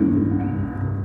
うん。